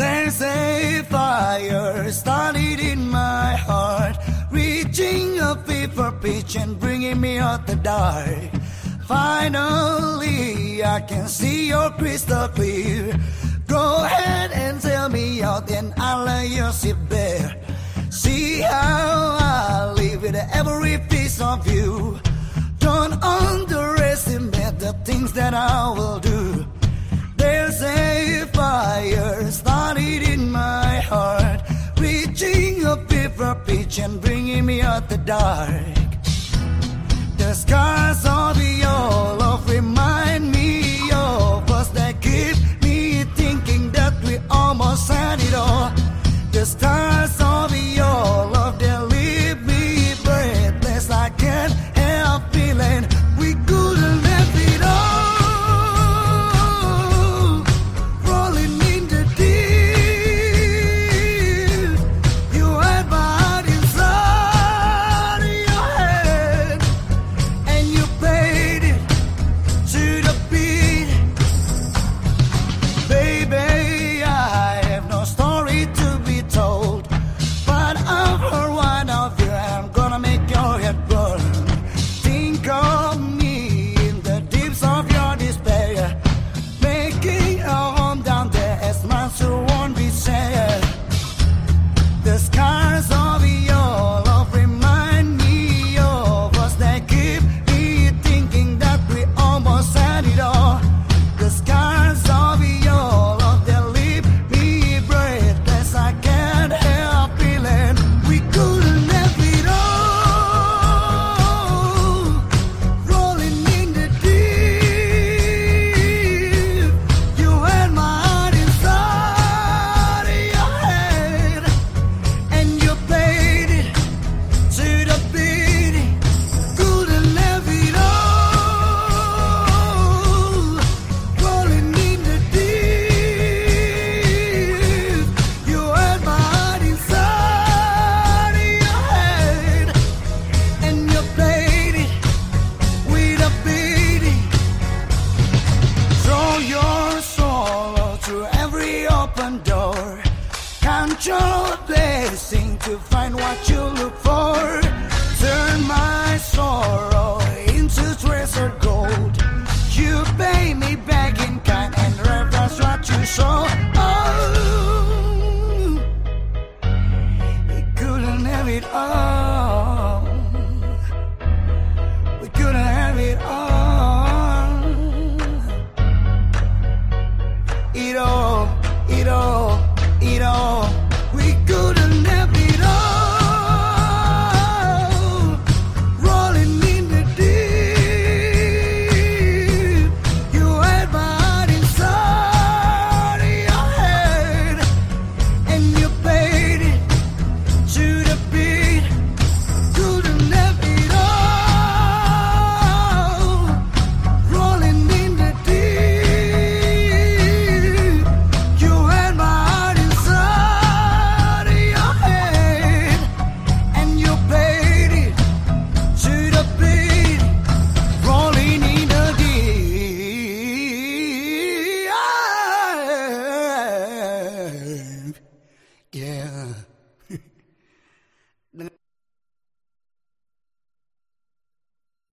There's a fire started in my heart, reaching a fever pitch and bringing me out the dark. Finally, I can see your crystal clear. Go ahead and tell me out, then I'll let you sit there. See how I live with every piece of you. Don't underestimate the things that I will do. the dark. The scars on the all of remind me of us that keep me thinking that we almost had it all. This time. not your blessing to find what you look for. Turn my sorrow into treasure gold. You pay me back in kind and reverse what you sow. Oh, we couldn't have it all. We couldn't have it all. It all, it all. Yeah.